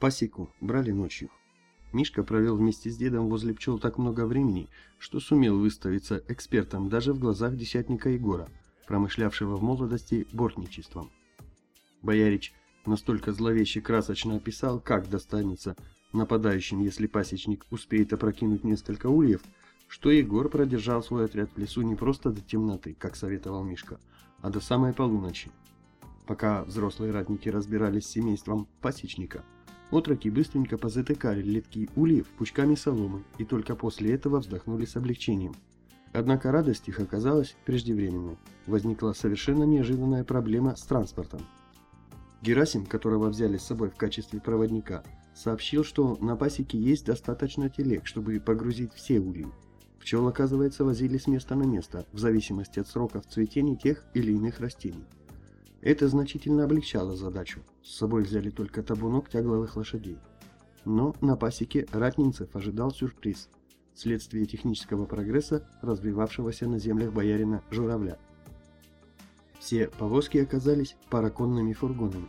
Пасеку брали ночью. Мишка провел вместе с дедом возле пчел так много времени, что сумел выставиться экспертом даже в глазах десятника Егора, промышлявшего в молодости бортничеством. Боярич настолько зловеще красочно описал, как достанется нападающим, если пасечник успеет опрокинуть несколько ульев, что Егор продержал свой отряд в лесу не просто до темноты, как советовал Мишка, а до самой полуночи. Пока взрослые ратники разбирались с семейством пасечника, отроки быстренько позатыкали литки ульев пучками соломы и только после этого вздохнули с облегчением. Однако радость их оказалась преждевременной. Возникла совершенно неожиданная проблема с транспортом. Герасим, которого взяли с собой в качестве проводника, сообщил, что на пасеке есть достаточно телег, чтобы погрузить все ульи. Пчел, оказывается, возили с места на место, в зависимости от сроков цветения тех или иных растений. Это значительно облегчало задачу. С собой взяли только табунок тягловых лошадей. Но на пасеке ратнинцев ожидал сюрприз – следствие технического прогресса, развивавшегося на землях боярина Журавля. Все повозки оказались параконными фургонами.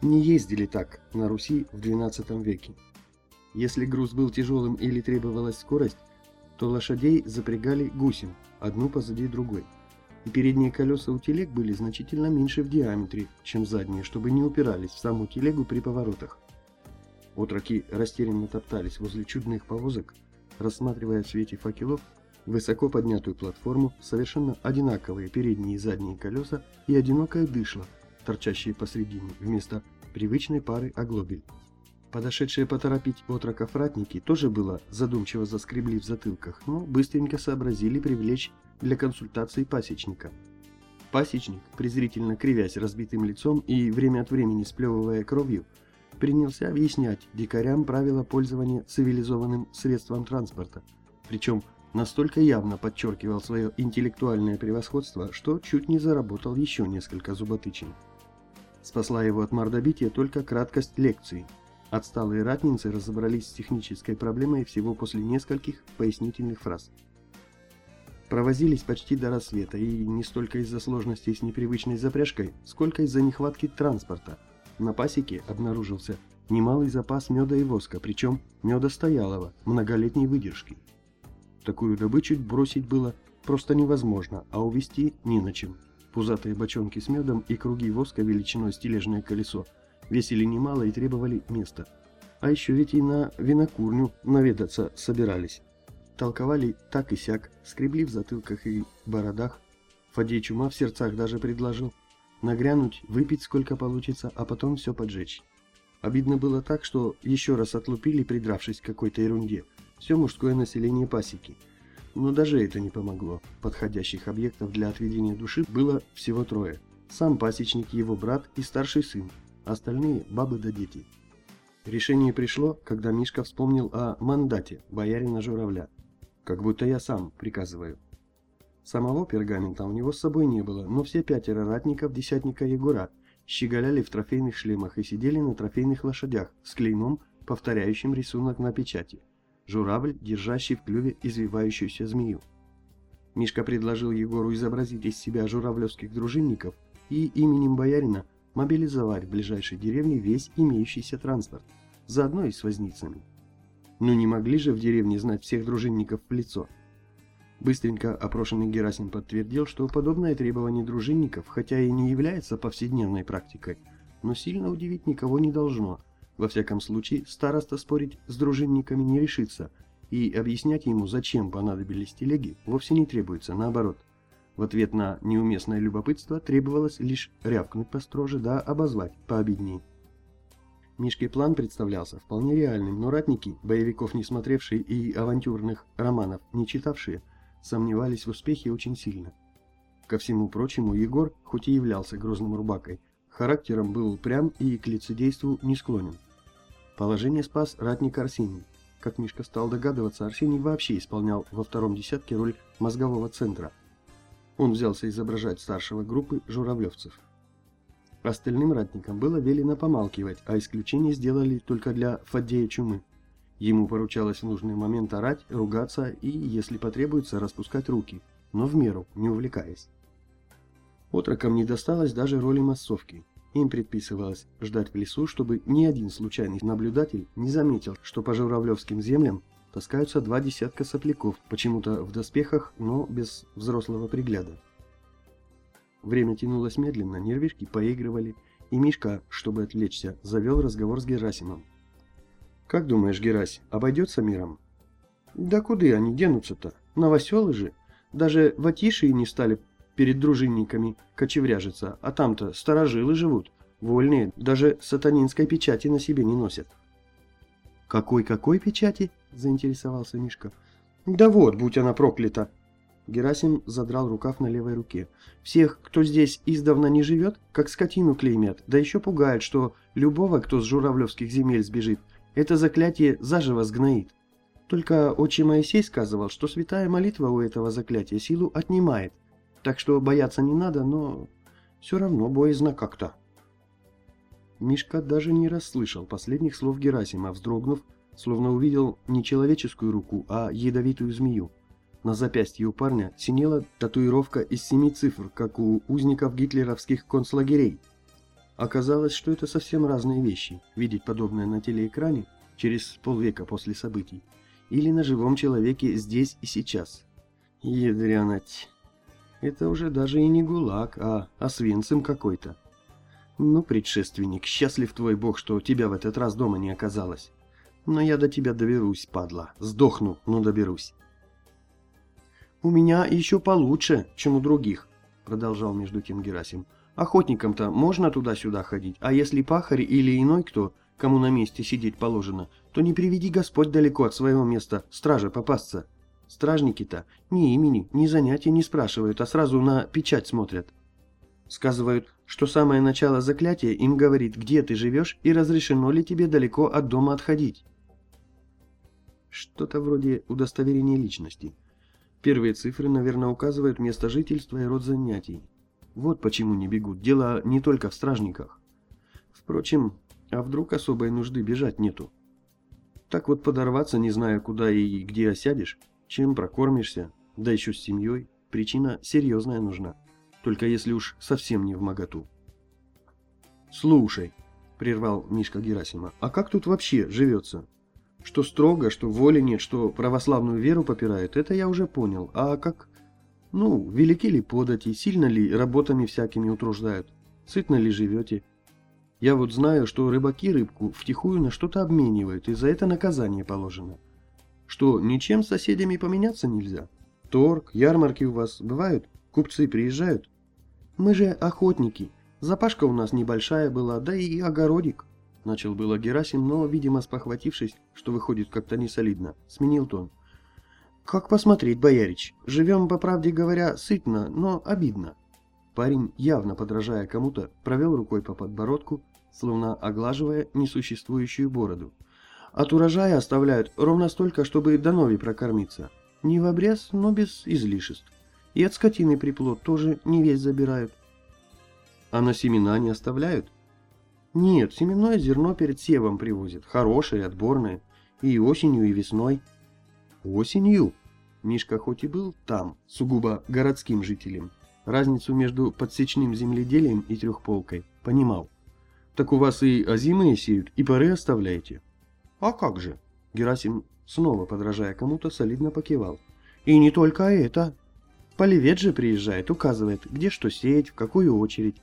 Не ездили так на Руси в XII веке. Если груз был тяжелым или требовалась скорость, то лошадей запрягали гусем, одну позади другой. И передние колеса у телег были значительно меньше в диаметре, чем задние, чтобы не упирались в саму телегу при поворотах. Отроки растерянно топтались возле чудных повозок, рассматривая в свете факелов высоко поднятую платформу, совершенно одинаковые передние и задние колеса и одинокое дышло, торчащее посредине, вместо привычной пары оглобель. Подошедшие поторопить отроков ратники тоже было задумчиво заскребли в затылках, но быстренько сообразили привлечь для консультации пасечника. Пасечник, презрительно кривясь разбитым лицом и время от времени сплевывая кровью, принялся объяснять дикарям правила пользования цивилизованным средством транспорта, причем настолько явно подчеркивал свое интеллектуальное превосходство, что чуть не заработал еще несколько зуботычин. Спасла его от мордобития только краткость лекции – Отсталые ратницы разобрались с технической проблемой всего после нескольких пояснительных фраз. Провозились почти до рассвета, и не столько из-за сложностей с непривычной запряжкой, сколько из-за нехватки транспорта. На пасеке обнаружился немалый запас меда и воска, причем меда стоялого, многолетней выдержки. Такую добычу бросить было просто невозможно, а увезти не на чем. Пузатые бочонки с медом и круги воска величиной стележное колесо – весили немало и требовали места. А еще ведь и на винокурню наведаться собирались. Толковали так и сяк, скребли в затылках и бородах. Фадей Чума в сердцах даже предложил нагрянуть, выпить сколько получится, а потом все поджечь. Обидно было так, что еще раз отлупили, придравшись к какой-то ерунде, все мужское население пасеки. Но даже это не помогло. Подходящих объектов для отведения души было всего трое. Сам пасечник, его брат и старший сын, остальные – бабы да дети. Решение пришло, когда Мишка вспомнил о мандате боярина Журавля. Как будто я сам приказываю. Самого пергамента у него с собой не было, но все пятеро ратников десятника Егора щеголяли в трофейных шлемах и сидели на трофейных лошадях с клеймом, повторяющим рисунок на печати. Журавль, держащий в клюве извивающуюся змею. Мишка предложил Егору изобразить из себя журавлевских дружинников и именем боярина мобилизовать в ближайшей деревне весь имеющийся транспорт, заодно и с возницами. Ну не могли же в деревне знать всех дружинников в лицо. Быстренько опрошенный Герасим подтвердил, что подобное требование дружинников, хотя и не является повседневной практикой, но сильно удивить никого не должно. Во всяком случае, староста спорить с дружинниками не решится, и объяснять ему, зачем понадобились телеги, вовсе не требуется, наоборот – в ответ на неуместное любопытство требовалось лишь рявкнуть построже да обозвать пообидней. Мишке план представлялся вполне реальным, но ратники, боевиков не смотревшие и авантюрных романов не читавшие, сомневались в успехе очень сильно. Ко всему прочему, Егор, хоть и являлся грозным рубакой, характером был прям и к лицедейству не склонен. Положение спас ратник Арсений. Как Мишка стал догадываться, Арсений вообще исполнял во втором десятке роль мозгового центра – он взялся изображать старшего группы журавлевцев. Остальным ратникам было велено помалкивать, а исключение сделали только для Фаддея Чумы. Ему поручалось в нужный момент орать, ругаться и, если потребуется, распускать руки, но в меру, не увлекаясь. Отрокам не досталось даже роли массовки. Им предписывалось ждать в лесу, чтобы ни один случайный наблюдатель не заметил, что по журавлевским землям таскаются два десятка сопляков, почему-то в доспехах, но без взрослого пригляда. Время тянулось медленно, нервишки поигрывали, и Мишка, чтобы отвлечься, завел разговор с Герасимом. «Как думаешь, Герась, обойдется миром?» «Да куда они денутся-то? Новоселы же. Даже в Атишии не стали перед дружинниками кочевряжиться, а там-то старожилы живут, вольные, даже сатанинской печати на себе не носят». «Какой-какой печати?» – заинтересовался Мишка. «Да вот, будь она проклята!» Герасим задрал рукав на левой руке. «Всех, кто здесь издавна не живет, как скотину клеймят, да еще пугают, что любого, кто с журавлевских земель сбежит, это заклятие заживо сгноит. Только отче Моисей сказывал, что святая молитва у этого заклятия силу отнимает, так что бояться не надо, но все равно боязно как-то». Мишка даже не расслышал последних слов Герасима, вздрогнув, словно увидел не человеческую руку, а ядовитую змею. На запястье у парня синела татуировка из семи цифр, как у узников гитлеровских концлагерей. Оказалось, что это совсем разные вещи, видеть подобное на телеэкране через полвека после событий, или на живом человеке здесь и сейчас. Ядрянать. Это уже даже и не ГУЛАГ, а Освенцим какой-то. Ну, предшественник, счастлив твой бог, что тебя в этот раз дома не оказалось. Но я до тебя доберусь, падла. Сдохну, но доберусь. У меня еще получше, чем у других, продолжал между тем Герасим. Охотникам-то можно туда-сюда ходить, а если пахарь или иной кто, кому на месте сидеть положено, то не приведи Господь далеко от своего места стража попасться. Стражники-то ни имени, ни занятия не спрашивают, а сразу на печать смотрят. Сказывают, что самое начало заклятия им говорит, где ты живешь и разрешено ли тебе далеко от дома отходить. Что-то вроде удостоверения личности. Первые цифры, наверное, указывают место жительства и род занятий. Вот почему не бегут. Дело не только в стражниках. Впрочем, а вдруг особой нужды бежать нету? Так вот подорваться, не зная куда и где осядешь, чем прокормишься, да еще с семьей, причина серьезная нужна только если уж совсем не в моготу. «Слушай», — прервал Мишка Герасима, — «а как тут вообще живется? Что строго, что воли нет, что православную веру попирают, это я уже понял. А как? Ну, велики ли подати, сильно ли работами всякими утруждают, сытно ли живете? Я вот знаю, что рыбаки рыбку втихую на что-то обменивают, и за это наказание положено. Что, ничем с соседями поменяться нельзя? Торг, ярмарки у вас бывают? Купцы приезжают? Мы же охотники. Запашка у нас небольшая была, да и огородик. Начал было Герасим, но, видимо, спохватившись, что выходит как-то несолидно, сменил тон. «Как посмотреть, боярич? Живем, по правде говоря, сытно, но обидно». Парень, явно подражая кому-то, провел рукой по подбородку, словно оглаживая несуществующую бороду. От урожая оставляют ровно столько, чтобы до нови прокормиться. Не в обрез, но без излишеств. И от скотины приплод тоже не весь забирают. А на семена не оставляют? Нет, семенное зерно перед севом привозят. Хорошее, отборное. И осенью, и весной. Осенью? Мишка хоть и был там, сугубо городским жителем, разницу между подсечным земледелием и трехполкой понимал. Так у вас и озимые сеют, и поры оставляете? А как же? Герасим, снова подражая кому-то, солидно покивал. И не только это. Полевец же приезжает, указывает, где что сеять, в какую очередь.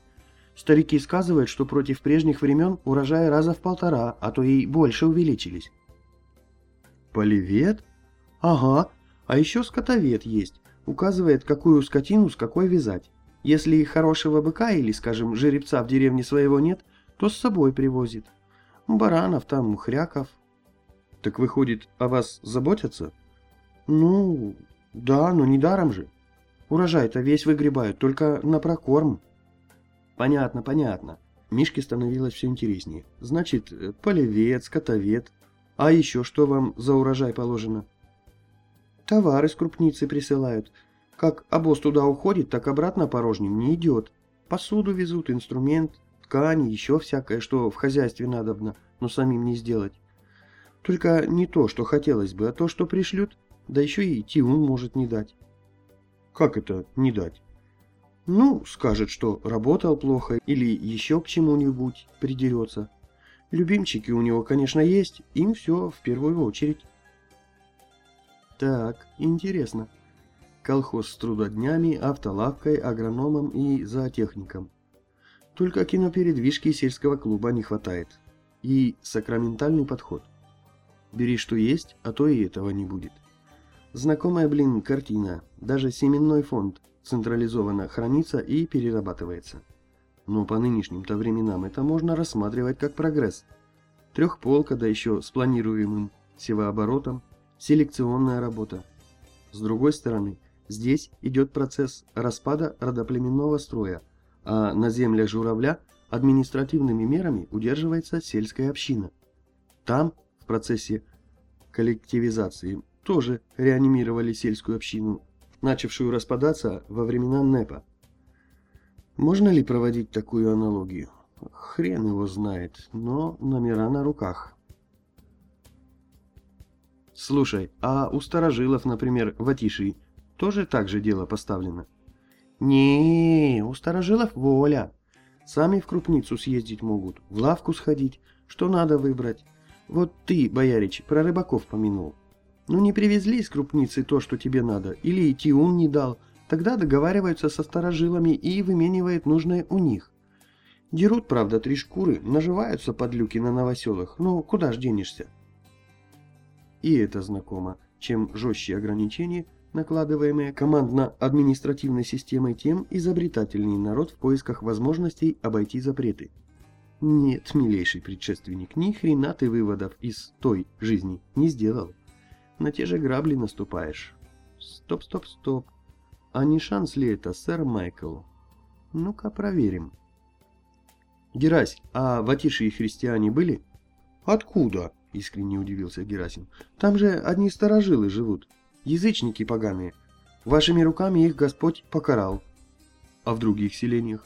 Старики сказывают, что против прежних времен урожаи раза в полтора, а то и больше увеличились. Полевет? Ага. А еще скотовед есть. Указывает, какую скотину с какой вязать. Если хорошего быка или, скажем, жеребца в деревне своего нет, то с собой привозит. Баранов там, хряков. Так выходит, о вас заботятся? Ну, да, но не даром же. Урожай-то весь выгребают, только на прокорм. Понятно, понятно. Мишке становилось все интереснее. Значит, полевец, скотовед. А еще что вам за урожай положено? Товары с крупницы присылают. Как обоз туда уходит, так обратно порожним не идет. Посуду везут, инструмент, ткани, еще всякое, что в хозяйстве надобно, но самим не сделать. Только не то, что хотелось бы, а то, что пришлют, да еще и тиун может не дать. Как это не дать? Ну, скажет, что работал плохо или еще к чему-нибудь придерется. Любимчики у него, конечно, есть, им все в первую очередь. Так, интересно. Колхоз с трудоднями, автолавкой, агрономом и зоотехником. Только кинопередвижки сельского клуба не хватает. И сакраментальный подход. Бери что есть, а то и этого не будет. Знакомая, блин, картина. Даже семенной фонд централизованно хранится и перерабатывается. Но по нынешним-то временам это можно рассматривать как прогресс. Трехполка, да еще с планируемым севооборотом, селекционная работа. С другой стороны, здесь идет процесс распада родоплеменного строя, а на землях журавля административными мерами удерживается сельская община. Там, в процессе коллективизации, тоже реанимировали сельскую общину, начавшую распадаться во времена НЭПа. Можно ли проводить такую аналогию? Хрен его знает, но номера на руках. Слушай, а у старожилов, например, в Атишии, тоже так же дело поставлено? не у старожилов воля. Сами в крупницу съездить могут, в лавку сходить, что надо выбрать. Вот ты, боярич, про рыбаков помянул. Ну не привезли из крупницы то, что тебе надо, или Тиун не дал, тогда договариваются со старожилами и выменивают нужное у них. Дерут, правда, три шкуры, наживаются под люки на новоселах, ну куда ж денешься? И это знакомо. Чем жестче ограничения, накладываемые командно-административной системой, тем изобретательнее народ в поисках возможностей обойти запреты. Нет, милейший предшественник, ни хрена ты выводов из той жизни не сделал. На те же грабли наступаешь. Стоп, стоп, стоп. А не шанс ли это, сэр Майкл? Ну-ка проверим. Герась, а в Атишии христиане были? Откуда? Искренне удивился Герасим. Там же одни старожилы живут. Язычники поганые. Вашими руками их Господь покарал. А в других селениях?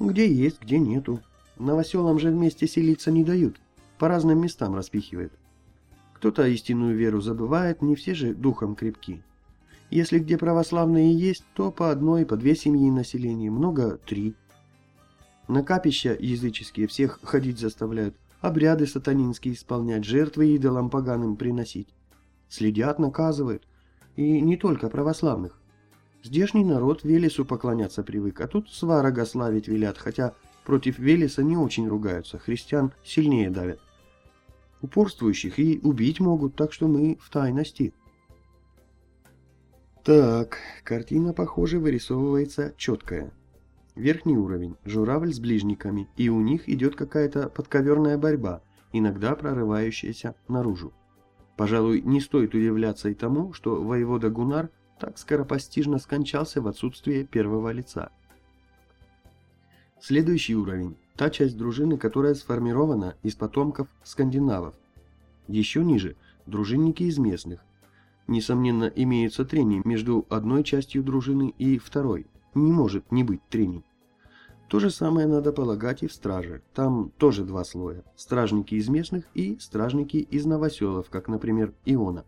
Где есть, где нету. Новоселам же вместе селиться не дают. По разным местам распихивают. Кто-то истинную веру забывает, не все же духом крепки. Если где православные есть, то по одной, по две семьи населения, много – три. На капища языческие всех ходить заставляют, обряды сатанинские исполнять, жертвы идолам поганым приносить. Следят, наказывают. И не только православных. Здешний народ Велесу поклоняться привык, а тут сварога славить велят, хотя против Велеса не очень ругаются, христиан сильнее давят. Упорствующих и убить могут, так что мы в тайности. Так, картина, похоже, вырисовывается четкая. Верхний уровень, журавль с ближниками, и у них идет какая-то подковерная борьба, иногда прорывающаяся наружу. Пожалуй, не стоит удивляться и тому, что воевода Гунар так скоропостижно скончался в отсутствие первого лица. Следующий уровень – та часть дружины, которая сформирована из потомков скандинавов. Еще ниже – дружинники из местных. Несомненно, имеется трение между одной частью дружины и второй – не может не быть трений. То же самое надо полагать и в страже. Там тоже два слоя. Стражники из местных и стражники из новоселов, как, например, Иона.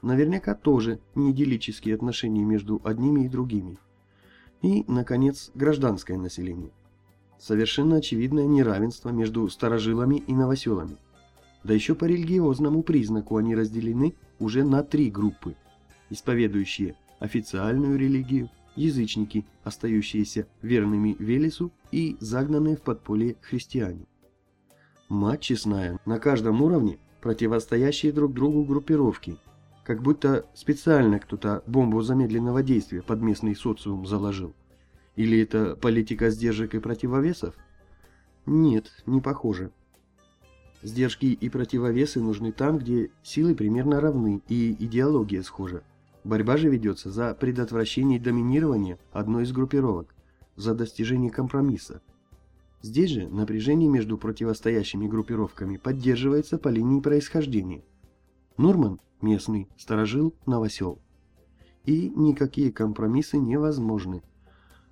Наверняка тоже неидиллические отношения между одними и другими. И, наконец, гражданское население. Совершенно очевидное неравенство между старожилами и новоселами. Да еще по религиозному признаку они разделены уже на три группы, исповедующие официальную религию, язычники, остающиеся верными Велесу и загнанные в подполье христиане. Мать честная, на каждом уровне противостоящие друг другу группировки, как будто специально кто-то бомбу замедленного действия под местный социум заложил. Или это политика сдержек и противовесов? Нет, не похоже. Сдержки и противовесы нужны там, где силы примерно равны и идеология схожа. Борьба же ведется за предотвращение доминирования одной из группировок, за достижение компромисса. Здесь же напряжение между противостоящими группировками поддерживается по линии происхождения. Нурман – местный, сторожил – новосел. И никакие компромиссы невозможны.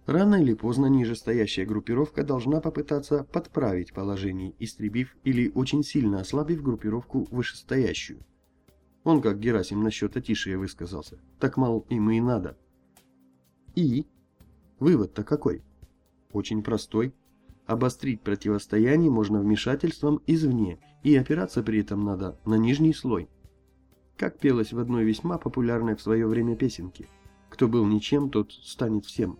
Рано или поздно нижестоящая группировка должна попытаться подправить положение, истребив или очень сильно ослабив группировку вышестоящую. Он, как Герасим насчет Атишия высказался. Так, мол, им и надо. И? Вывод-то какой? Очень простой. Обострить противостояние можно вмешательством извне, и опираться при этом надо на нижний слой. Как пелось в одной весьма популярной в свое время песенке. Кто был ничем, тот станет всем.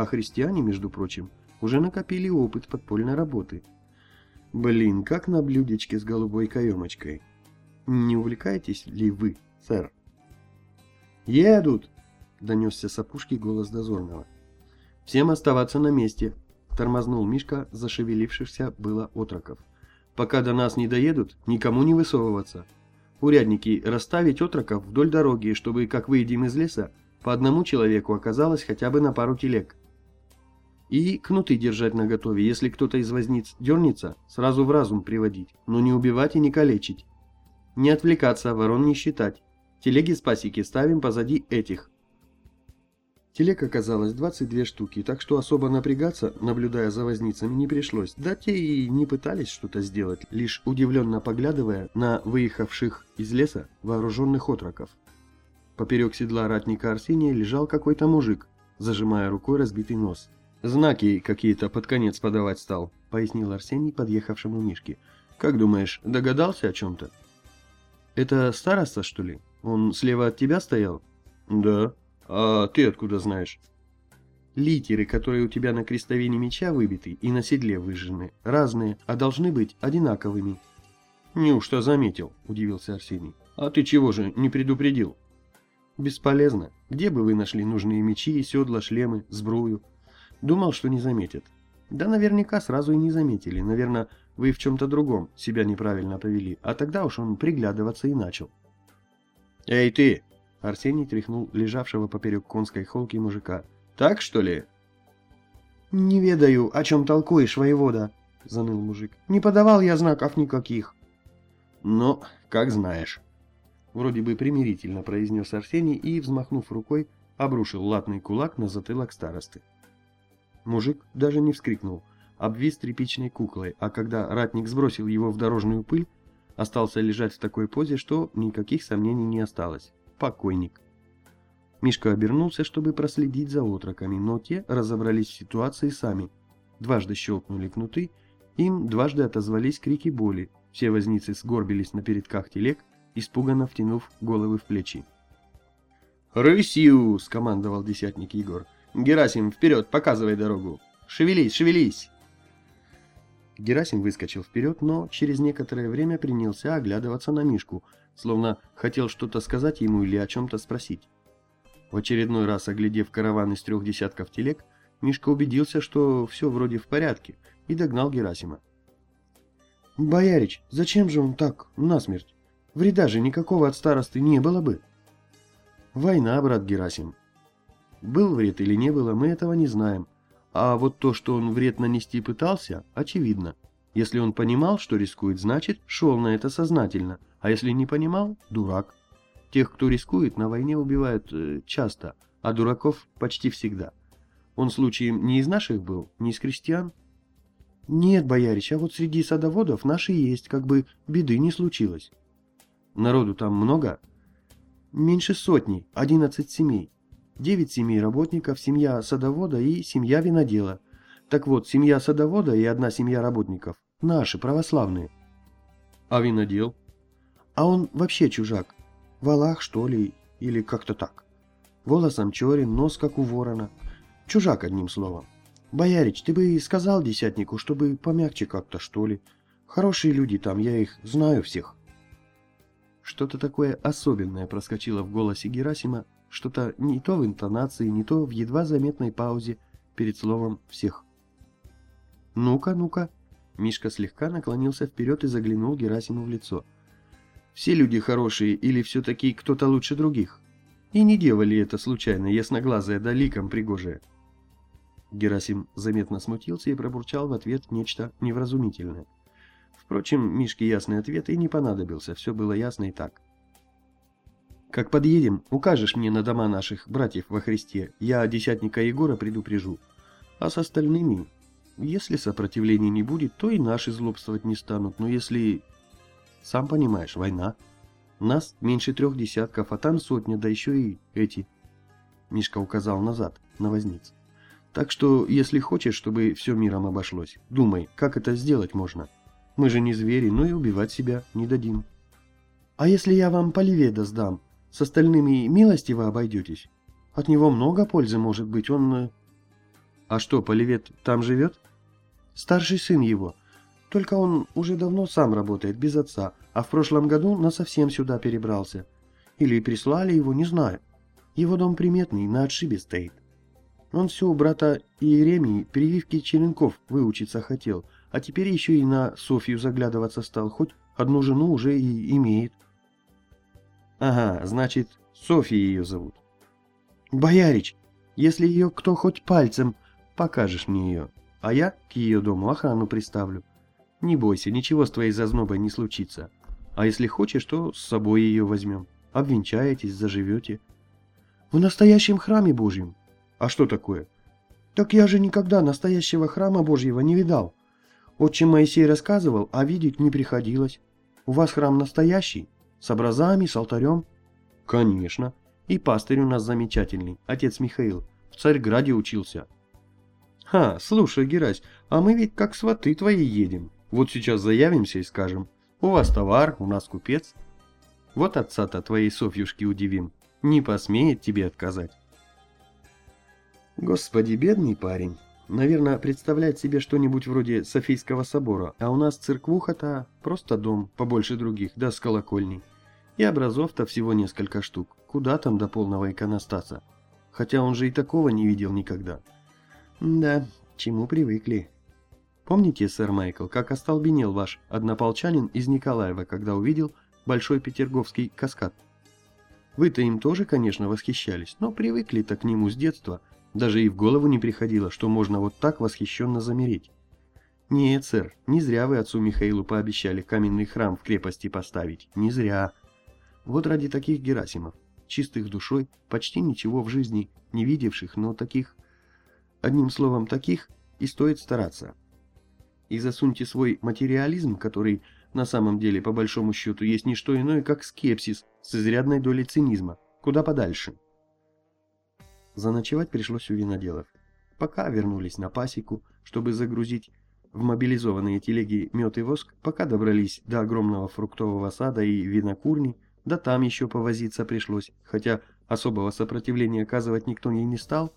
А христиане, между прочим, уже накопили опыт подпольной работы. Блин, как на блюдечке с голубой каемочкой. Не увлекаетесь ли вы, сэр? «Едут!» — донесся с опушки голос дозорного. «Всем оставаться на месте!» Тормознул Мишка, зашевелившихся было отроков. «Пока до нас не доедут, никому не высовываться. Урядники, расставить отроков вдоль дороги, чтобы, как выйдем из леса, по одному человеку оказалось хотя бы на пару телег. И кнуты держать наготове, если кто-то из возниц дернется, сразу в разум приводить, но не убивать и не калечить. Не отвлекаться, ворон не считать. Телеги с пасеки ставим позади этих, Телег оказалось 22 штуки, так что особо напрягаться, наблюдая за возницами, не пришлось. Да те и не пытались что-то сделать, лишь удивленно поглядывая на выехавших из леса вооруженных отроков. Поперек седла ратника Арсения лежал какой-то мужик, зажимая рукой разбитый нос. «Знаки какие-то под конец подавать стал», — пояснил Арсений подъехавшему Мишке. «Как думаешь, догадался о чем-то?» «Это староста, что ли? Он слева от тебя стоял?» «Да», «А ты откуда знаешь?» Литеры, которые у тебя на крестовине меча выбиты и на седле выжжены, разные, а должны быть одинаковыми. «Неужто заметил?» – удивился Арсений. «А ты чего же не предупредил?» «Бесполезно. Где бы вы нашли нужные мечи, седла, шлемы, сбрую?» «Думал, что не заметят». «Да наверняка сразу и не заметили. Наверное, вы в чем-то другом себя неправильно повели, а тогда уж он приглядываться и начал». «Эй ты!» Арсений тряхнул лежавшего поперек конской холки мужика. «Так, что ли?» «Не ведаю, о чем толкуешь, воевода», — заныл мужик. «Не подавал я знаков никаких». «Ну, как знаешь». Вроде бы примирительно произнес Арсений и, взмахнув рукой, обрушил латный кулак на затылок старосты. Мужик даже не вскрикнул, обвис тряпичной куклой, а когда ратник сбросил его в дорожную пыль, остался лежать в такой позе, что никаких сомнений не осталось покойник. Мишка обернулся, чтобы проследить за отроками, но те разобрались в ситуации сами. Дважды щелкнули кнуты, им дважды отозвались крики боли, все возницы сгорбились на передках телег, испуганно втянув головы в плечи. «Рысью!» — скомандовал десятник Егор. «Герасим, вперед, показывай дорогу! Шевелись, шевелись!» Герасим выскочил вперед, но через некоторое время принялся оглядываться на Мишку — словно хотел что-то сказать ему или о чем-то спросить. В очередной раз, оглядев караван из трех десятков телег, Мишка убедился, что все вроде в порядке, и догнал Герасима. «Боярич, зачем же он так, насмерть? Вреда же никакого от старосты не было бы». «Война, брат Герасим. Был вред или не было, мы этого не знаем. А вот то, что он вред нанести пытался, очевидно. Если он понимал, что рискует, значит, шел на это сознательно – а если не понимал – дурак. Тех, кто рискует, на войне убивают э, часто, а дураков почти всегда. Он случаем не из наших был, не из крестьян? Нет, боярич, а вот среди садоводов наши есть, как бы беды не случилось. Народу там много? Меньше сотни, одиннадцать семей. Девять семей работников, семья садовода и семья винодела. Так вот, семья садовода и одна семья работников. Наши, православные. А винодел? А он вообще чужак. Валах, что ли, или как-то так. Волосом черен, нос как у ворона. Чужак, одним словом. Боярич, ты бы сказал десятнику, чтобы помягче как-то, что ли. Хорошие люди там, я их знаю всех. Что-то такое особенное проскочило в голосе Герасима, что-то не то в интонации, не то в едва заметной паузе перед словом «всех». «Ну-ка, ну-ка». Мишка слегка наклонился вперед и заглянул Герасиму в лицо – все люди хорошие или все-таки кто-то лучше других? И не делали это случайно, ясноглазая да ликом пригожая. Герасим заметно смутился и пробурчал в ответ нечто невразумительное. Впрочем, Мишке ясный ответ и не понадобился, все было ясно и так. «Как подъедем, укажешь мне на дома наших братьев во Христе, я десятника Егора предупрежу. А с остальными, если сопротивления не будет, то и наши злобствовать не станут, но если сам понимаешь, война. Нас меньше трех десятков, а там сотня, да еще и эти. Мишка указал назад, на возниц. Так что, если хочешь, чтобы все миром обошлось, думай, как это сделать можно. Мы же не звери, но и убивать себя не дадим. А если я вам Поливеда сдам, с остальными милостиво обойдетесь? От него много пользы может быть, он... Э, а что, Поливед там живет? Старший сын его. Только он уже давно сам работает, без отца, а в прошлом году насовсем сюда перебрался. Или прислали его, не знаю. Его дом приметный, на отшибе стоит. Он все у брата Иеремии прививки черенков выучиться хотел, а теперь еще и на Софью заглядываться стал, хоть одну жену уже и имеет. Ага, значит, Софья ее зовут. Боярич, если ее кто хоть пальцем, покажешь мне ее, а я к ее дому охрану приставлю. Не бойся, ничего с твоей зазнобой не случится. А если хочешь, то с собой ее возьмем. Обвенчаетесь, заживете. В настоящем храме Божьем. А что такое? Так я же никогда настоящего храма Божьего не видал. Отчим Моисей рассказывал, а видеть не приходилось. У вас храм настоящий? С образами, с алтарем? Конечно. И пастырь у нас замечательный, отец Михаил. В Царьграде учился. Ха, слушай, Герась, а мы ведь как сваты твои едем. Вот сейчас заявимся и скажем, у вас товар, у нас купец. Вот отца-то твоей Софьюшки удивим. Не посмеет тебе отказать. Господи, бедный парень. Наверное, представляет себе что-нибудь вроде Софийского собора, а у нас церквуха-то просто дом, побольше других, да с колокольней. И образов-то всего несколько штук. Куда там до полного иконостаса? Хотя он же и такого не видел никогда. Да, чему привыкли. Помните, сэр Майкл, как остолбенел ваш однополчанин из Николаева, когда увидел Большой Петерговский каскад? Вы-то им тоже, конечно, восхищались, но привыкли-то к нему с детства. Даже и в голову не приходило, что можно вот так восхищенно замереть. Нет, сэр, не зря вы отцу Михаилу пообещали каменный храм в крепости поставить. Не зря. Вот ради таких Герасимов, чистых душой, почти ничего в жизни не видевших, но таких... Одним словом, таких и стоит стараться. И засуньте свой материализм, который на самом деле, по большому счету, есть не что иное, как скепсис с изрядной долей цинизма. Куда подальше. Заночевать пришлось у виноделов. Пока вернулись на пасеку, чтобы загрузить в мобилизованные телеги мед и воск, пока добрались до огромного фруктового сада и винокурни, да там еще повозиться пришлось, хотя особого сопротивления оказывать никто ей не стал,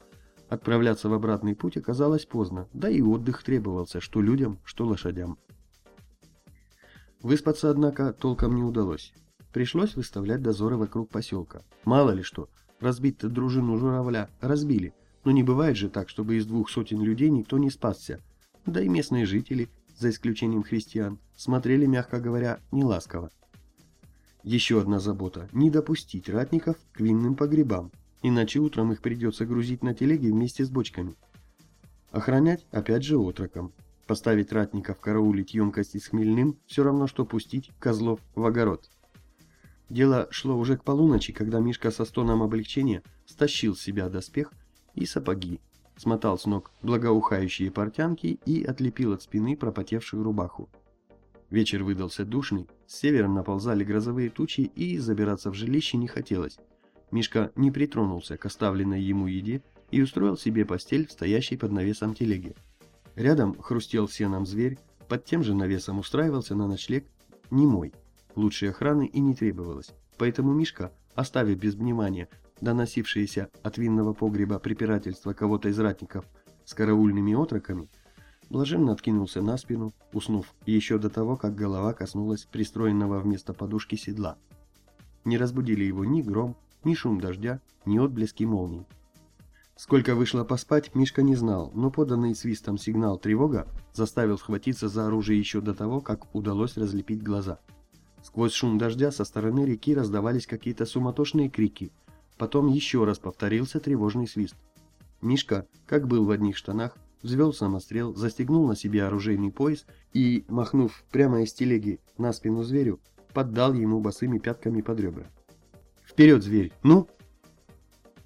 отправляться в обратный путь оказалось поздно, да и отдых требовался, что людям, что лошадям. Выспаться, однако, толком не удалось. Пришлось выставлять дозоры вокруг поселка. Мало ли что, разбить-то дружину журавля разбили, но не бывает же так, чтобы из двух сотен людей никто не спасся. Да и местные жители, за исключением христиан, смотрели, мягко говоря, неласково. Еще одна забота – не допустить ратников к винным погребам, иначе утром их придется грузить на телеги вместе с бочками. Охранять опять же отроком. Поставить ратников караулить емкости с хмельным – все равно, что пустить козлов в огород. Дело шло уже к полуночи, когда Мишка со стоном облегчения стащил с себя доспех и сапоги, смотал с ног благоухающие портянки и отлепил от спины пропотевшую рубаху. Вечер выдался душный, с севера наползали грозовые тучи и забираться в жилище не хотелось. Мишка не притронулся к оставленной ему еде и устроил себе постель стоящей под навесом телеге. Рядом хрустел сеном зверь, под тем же навесом устраивался на ночлег немой. Лучшей охраны и не требовалось, поэтому Мишка, оставив без внимания доносившиеся от винного погреба препирательства кого-то из ратников с караульными отроками, блаженно откинулся на спину, уснув еще до того, как голова коснулась пристроенного вместо подушки седла. Не разбудили его ни гром, ни шум дождя, ни отблески молний. Сколько вышло поспать, Мишка не знал, но поданный свистом сигнал «Тревога» заставил схватиться за оружие еще до того, как удалось разлепить глаза. Сквозь шум дождя со стороны реки раздавались какие-то суматошные крики. Потом еще раз повторился тревожный свист. Мишка, как был в одних штанах, взвел самострел, застегнул на себе оружейный пояс и, махнув прямо из телеги на спину зверю, поддал ему босыми пятками под ребра. «Вперед, зверь! Ну!»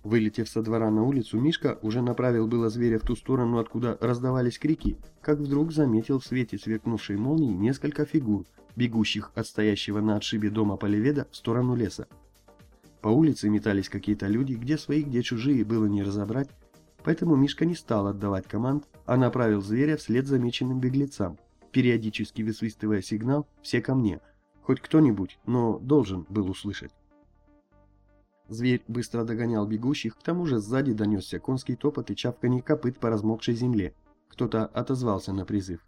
Вылетев со двора на улицу, Мишка уже направил было зверя в ту сторону, откуда раздавались крики, как вдруг заметил в свете сверкнувшей молнии несколько фигур, бегущих от стоящего на отшибе дома Поливеда в сторону леса. По улице метались какие-то люди, где свои, где чужие, было не разобрать, Поэтому Мишка не стал отдавать команд, а направил зверя вслед замеченным беглецам, периодически высвистывая сигнал «все ко мне», хоть кто-нибудь, но должен был услышать. Зверь быстро догонял бегущих, к тому же сзади донесся конский топот и чавканье копыт по размокшей земле. Кто-то отозвался на призыв.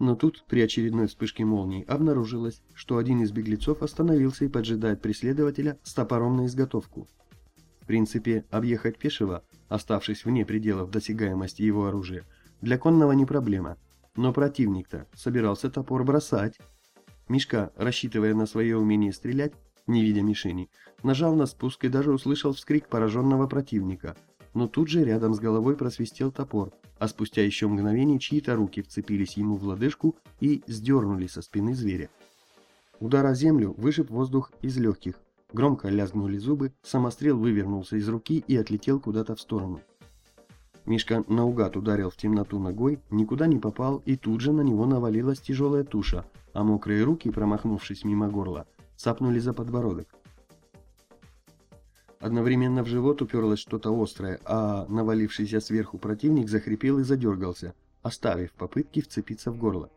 Но тут, при очередной вспышке молнии, обнаружилось, что один из беглецов остановился и поджидает преследователя с топором на изготовку. В принципе, объехать пешего, оставшись вне пределов досягаемости его оружия, для конного не проблема. Но противник-то собирался топор бросать. Мишка, рассчитывая на свое умение стрелять, не видя мишени, нажал на спуск и даже услышал вскрик пораженного противника. Но тут же рядом с головой просвистел топор, а спустя еще мгновение чьи-то руки вцепились ему в лодыжку и сдернули со спины зверя. Удар о землю вышиб воздух из легких, громко лязгнули зубы, самострел вывернулся из руки и отлетел куда-то в сторону. Мишка наугад ударил в темноту ногой, никуда не попал, и тут же на него навалилась тяжелая туша, а мокрые руки, промахнувшись мимо горла, цапнули за подбородок. Одновременно в живот уперлось что-то острое, а навалившийся сверху противник захрипел и задергался, оставив попытки вцепиться в горло.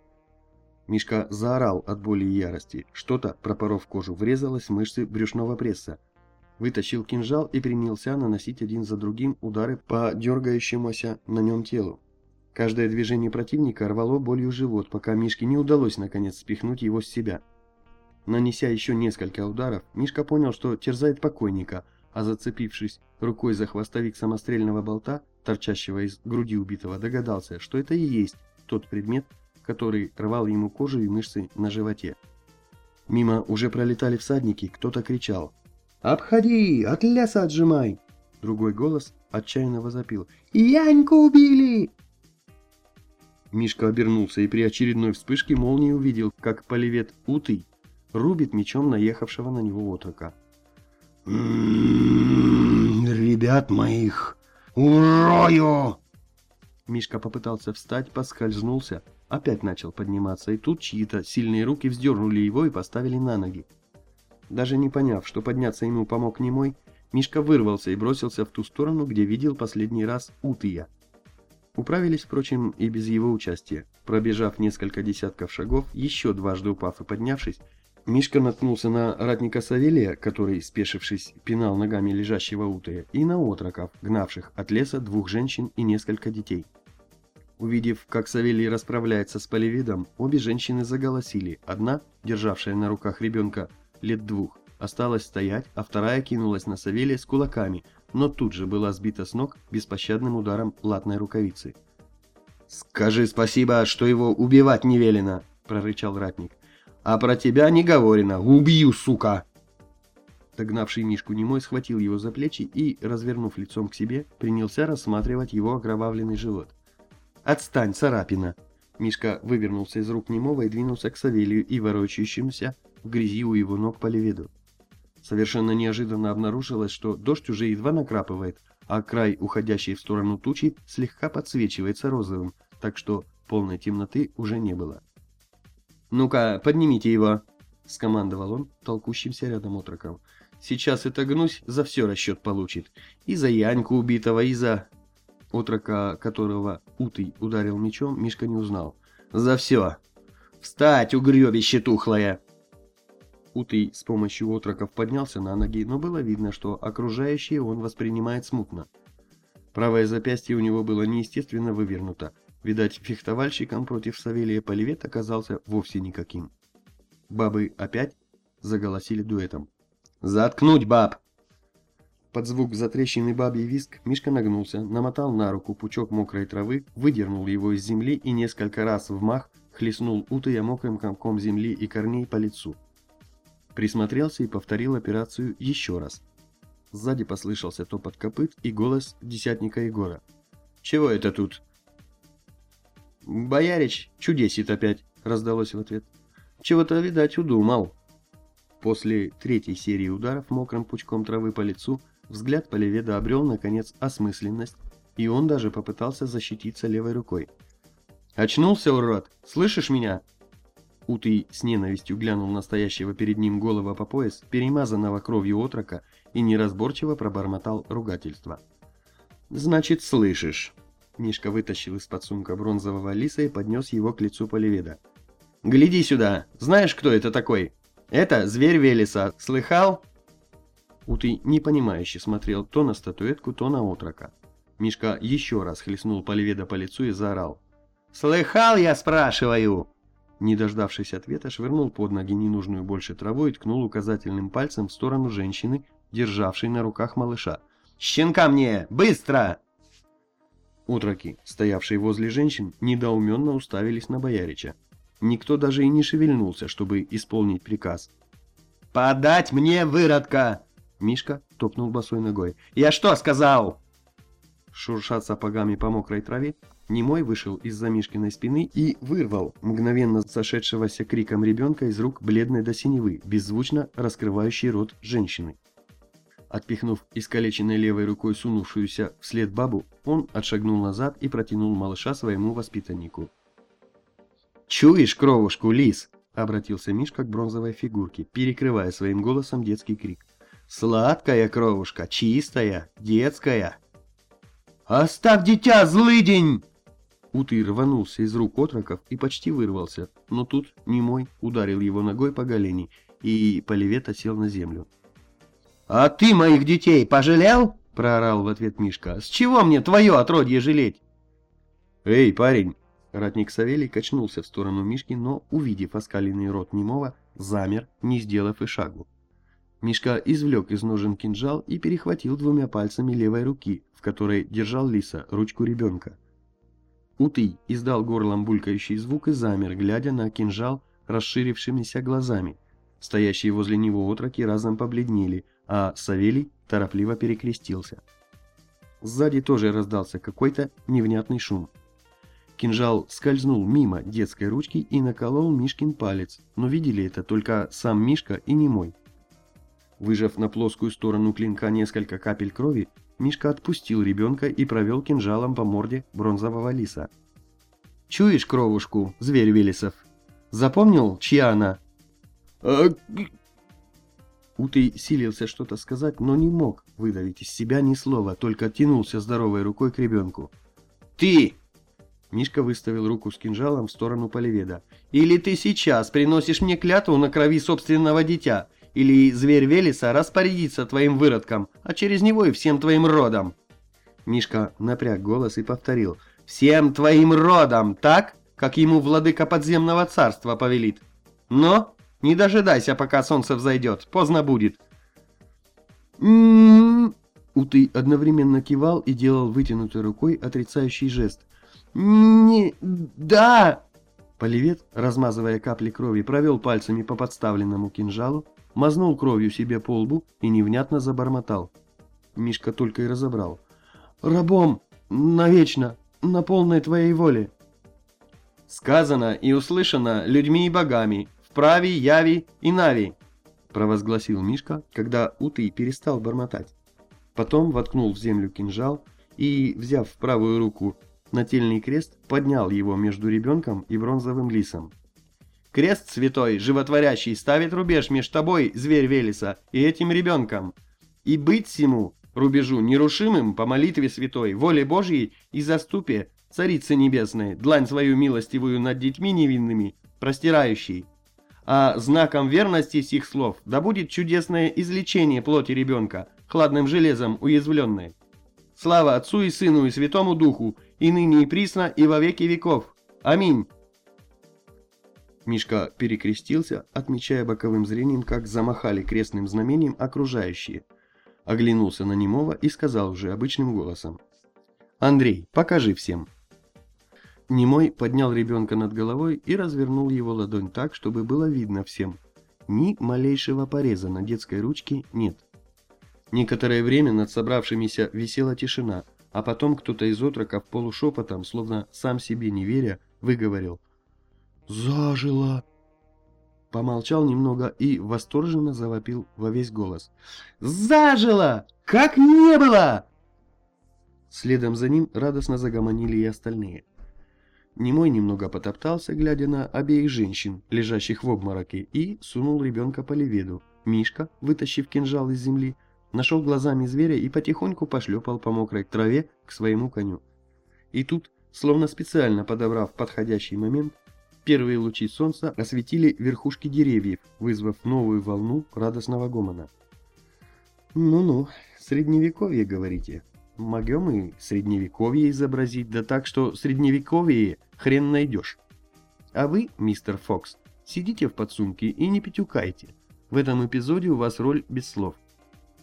Мишка заорал от боли и ярости. Что-то, пропоров кожу, врезалось в мышцы брюшного пресса. Вытащил кинжал и принялся наносить один за другим удары по дергающемуся на нем телу. Каждое движение противника рвало болью живот, пока Мишке не удалось наконец спихнуть его с себя. Нанеся еще несколько ударов, Мишка понял, что терзает покойника, а зацепившись рукой за хвостовик самострельного болта, торчащего из груди убитого, догадался, что это и есть тот предмет, который рвал ему кожу и мышцы на животе. Мимо уже пролетали всадники, кто-то кричал «Обходи! От леса отжимай!» Другой голос отчаянно возопил «Яньку убили!» Мишка обернулся и при очередной вспышке молнии увидел, как полевет Утый рубит мечом наехавшего на него отрока. М-м-м, ребят моих, урою!» Мишка попытался встать, поскользнулся, опять начал подниматься, и тут чьи-то сильные руки вздернули его и поставили на ноги. Даже не поняв, что подняться ему помог немой, Мишка вырвался и бросился в ту сторону, где видел последний раз Утыя. Управились, впрочем, и без его участия. Пробежав несколько десятков шагов, еще дважды упав и поднявшись, Мишка наткнулся на ратника Савелия, который, спешившись, пинал ногами лежащего утая, и на отроков, гнавших от леса двух женщин и несколько детей. Увидев, как Савелий расправляется с полевидом, обе женщины заголосили. Одна, державшая на руках ребенка лет двух, осталась стоять, а вторая кинулась на Савелия с кулаками, но тут же была сбита с ног беспощадным ударом латной рукавицы. «Скажи спасибо, что его убивать не велено!» – прорычал ратник. А про тебя не говорено. Убью, сука!» Догнавший Мишку немой схватил его за плечи и, развернув лицом к себе, принялся рассматривать его окровавленный живот. «Отстань, царапина!» Мишка вывернулся из рук немого и двинулся к Савелию и ворочающимся в грязи у его ног по леведу. Совершенно неожиданно обнаружилось, что дождь уже едва накрапывает, а край, уходящий в сторону тучи, слегка подсвечивается розовым, так что полной темноты уже не было. «Ну-ка, поднимите его!» — скомандовал он толкущимся рядом отроком. «Сейчас это гнусь за все расчет получит. И за Яньку убитого, и за...» Отрока, которого Утый ударил мечом, Мишка не узнал. «За все! Встать, угребище тухлое!» Утый с помощью отроков поднялся на ноги, но было видно, что окружающее он воспринимает смутно. Правое запястье у него было неестественно вывернуто, Видать, фехтовальщиком против Савелия Поливет оказался вовсе никаким. Бабы опять заголосили дуэтом. «Заткнуть, баб!» Под звук затрещины бабий виск Мишка нагнулся, намотал на руку пучок мокрой травы, выдернул его из земли и несколько раз в мах хлестнул утая мокрым комком земли и корней по лицу. Присмотрелся и повторил операцию еще раз. Сзади послышался топот копыт и голос десятника Егора. «Чего это тут?» «Боярич чудесит опять», — раздалось в ответ. «Чего-то, видать, удумал». После третьей серии ударов мокрым пучком травы по лицу взгляд Полеведа обрел, наконец, осмысленность, и он даже попытался защититься левой рукой. «Очнулся, урод! Слышишь меня?» Утый с ненавистью глянул на стоящего перед ним голова по пояс, перемазанного кровью отрока, и неразборчиво пробормотал ругательство. Значит, слышишь. Мишка вытащил из-под сумка бронзового лиса и поднес его к лицу Поливеда. «Гляди сюда! Знаешь, кто это такой? Это зверь Велеса. Слыхал?» Утый непонимающе смотрел то на статуэтку, то на отрока. Мишка еще раз хлестнул Поливеда по лицу и заорал. «Слыхал, я спрашиваю!» Не дождавшись ответа, швырнул под ноги ненужную больше траву и ткнул указательным пальцем в сторону женщины, державшей на руках малыша. «Щенка мне! Быстро!» Утроки, стоявшие возле женщин, недоуменно уставились на боярича. Никто даже и не шевельнулся, чтобы исполнить приказ. «Подать мне выродка!» Мишка топнул босой ногой. «Я что сказал?» Шурша сапогами по мокрой траве, Немой вышел из-за Мишкиной спины и вырвал мгновенно сошедшегося криком ребенка из рук бледной до синевы, беззвучно раскрывающий рот женщины. Отпихнув искалеченной левой рукой сунувшуюся вслед бабу, он отшагнул назад и протянул малыша своему воспитаннику. «Чуешь кровушку, лис?» — обратился Мишка к бронзовой фигурке, перекрывая своим голосом детский крик. «Сладкая кровушка, чистая, детская!» «Оставь дитя, злыдень!» Утый рванулся из рук отроков и почти вырвался, но тут немой ударил его ногой по голени, и Поливет осел на землю. «А ты моих детей пожалел?» — проорал в ответ Мишка. «С чего мне твое отродье жалеть?» «Эй, парень!» Ратник Савелий качнулся в сторону Мишки, но, увидев оскаленный рот немого, замер, не сделав и шагу. Мишка извлек из ножен кинжал и перехватил двумя пальцами левой руки, в которой держал лиса, ручку ребенка. Утый издал горлом булькающий звук и замер, глядя на кинжал расширившимися глазами. Стоящие возле него отроки разом побледнели, а Савелий торопливо перекрестился. Сзади тоже раздался какой-то невнятный шум. Кинжал скользнул мимо детской ручки и наколол Мишкин палец, но видели это только сам Мишка и немой. Выжав на плоскую сторону клинка несколько капель крови, Мишка отпустил ребенка и провел кинжалом по морде бронзового лиса. «Чуешь кровушку, зверь Велесов? Запомнил, чья она?» «А Утый силился что-то сказать, но не мог выдавить из себя ни слова, только тянулся здоровой рукой к ребенку. «Ты!» Мишка выставил руку с кинжалом в сторону Поливеда. «Или ты сейчас приносишь мне клятву на крови собственного дитя, или зверь Велеса распорядится твоим выродком, а через него и всем твоим родом!» Мишка напряг голос и повторил. «Всем твоим родом, так, как ему владыка подземного царства повелит. Но не дожидайся, пока солнце взойдет, поздно будет. м Уты одновременно кивал и делал вытянутой рукой отрицающий жест. «Не... да!» Полевет, размазывая капли крови, провел пальцами по подставленному кинжалу, мазнул кровью себе по лбу и невнятно забормотал. Мишка только и разобрал. «Рабом! Навечно! На полной твоей воле!» Сказано и услышано людьми и богами, Прави, Яви и Нави!» – провозгласил Мишка, когда Утый перестал бормотать. Потом воткнул в землю кинжал и, взяв в правую руку нательный крест, поднял его между ребенком и бронзовым лисом. «Крест святой, животворящий, ставит рубеж меж тобой, зверь Велеса, и этим ребенком. И быть всему рубежу нерушимым по молитве святой, воле Божьей и заступе Царицы Небесной, длань свою милостивую над детьми невинными, простирающей, а знаком верности сих слов да будет чудесное излечение плоти ребенка, хладным железом уязвленной. Слава Отцу и Сыну и Святому Духу, и ныне и присно, и во веки веков. Аминь. Мишка перекрестился, отмечая боковым зрением, как замахали крестным знамением окружающие. Оглянулся на немого и сказал уже обычным голосом. «Андрей, покажи всем». Немой поднял ребенка над головой и развернул его ладонь так, чтобы было видно всем. Ни малейшего пореза на детской ручке нет. Некоторое время над собравшимися висела тишина, а потом кто-то из отроков полушепотом, словно сам себе не веря, выговорил «Зажило!» Помолчал немного и восторженно завопил во весь голос. «Зажило! Как не было!» Следом за ним радостно загомонили и остальные. Немой немного потоптался, глядя на обеих женщин, лежащих в обмороке, и сунул ребенка по леведу. Мишка, вытащив кинжал из земли, нашел глазами зверя и потихоньку пошлепал по мокрой траве к своему коню. И тут, словно специально подобрав подходящий момент, первые лучи солнца осветили верхушки деревьев, вызвав новую волну радостного гомона. «Ну-ну, средневековье, говорите?» Могем и средневековье изобразить, да так, что средневековье хрен найдешь. А вы, мистер Фокс, сидите в подсумке и не пятюкайте. В этом эпизоде у вас роль без слов.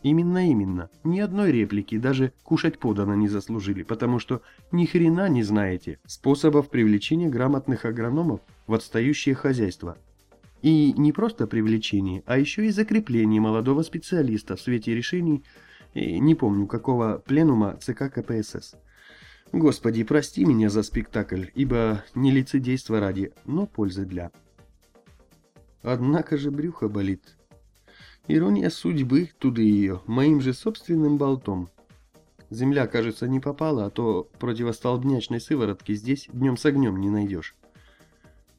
Именно-именно, ни одной реплики, даже кушать подано не заслужили, потому что ни хрена не знаете способов привлечения грамотных агрономов в отстающее хозяйство. И не просто привлечение, а еще и закрепление молодого специалиста в свете решений не помню какого пленума ЦК КПСС. Господи, прости меня за спектакль, ибо не лицедейство ради, но пользы для. Однако же брюхо болит. Ирония судьбы, туды ее, моим же собственным болтом. Земля, кажется, не попала, а то противостолбнячной сыворотки здесь днем с огнем не найдешь.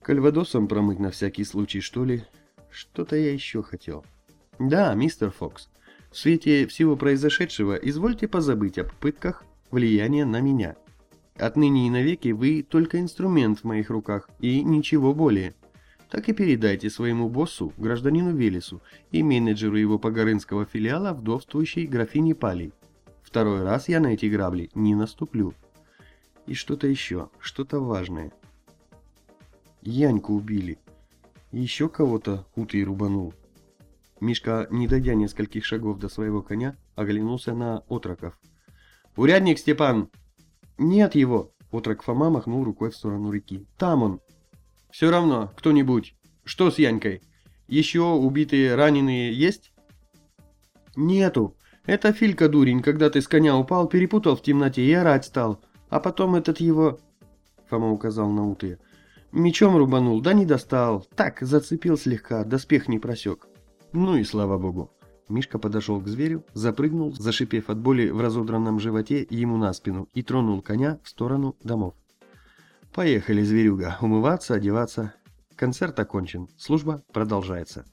Кальвадосом промыть на всякий случай, что ли? Что-то я еще хотел. Да, мистер Фокс, в свете всего произошедшего извольте позабыть о попытках влияния на меня. Отныне и навеки вы только инструмент в моих руках и ничего более. Так и передайте своему боссу, гражданину Велесу, и менеджеру его погорынского филиала вдовствующей графине Палей. Второй раз я на эти грабли не наступлю. И что-то еще, что-то важное. Яньку убили. Еще кого-то утый рубанул. Мишка, не дойдя нескольких шагов до своего коня, оглянулся на отроков. «Урядник Степан!» «Нет его!» Отрок Фома махнул рукой в сторону реки. «Там он!» «Все равно, кто-нибудь. Что с Янькой? Еще убитые, раненые есть?» «Нету. Это Филька дурень, когда ты с коня упал, перепутал в темноте и орать стал. А потом этот его...» Фома указал на утые. «Мечом рубанул, да не достал. Так, зацепил слегка, доспех не просек. Ну и слава богу. Мишка подошел к зверю, запрыгнул, зашипев от боли в разодранном животе ему на спину и тронул коня в сторону домов. «Поехали, зверюга, умываться, одеваться. Концерт окончен, служба продолжается».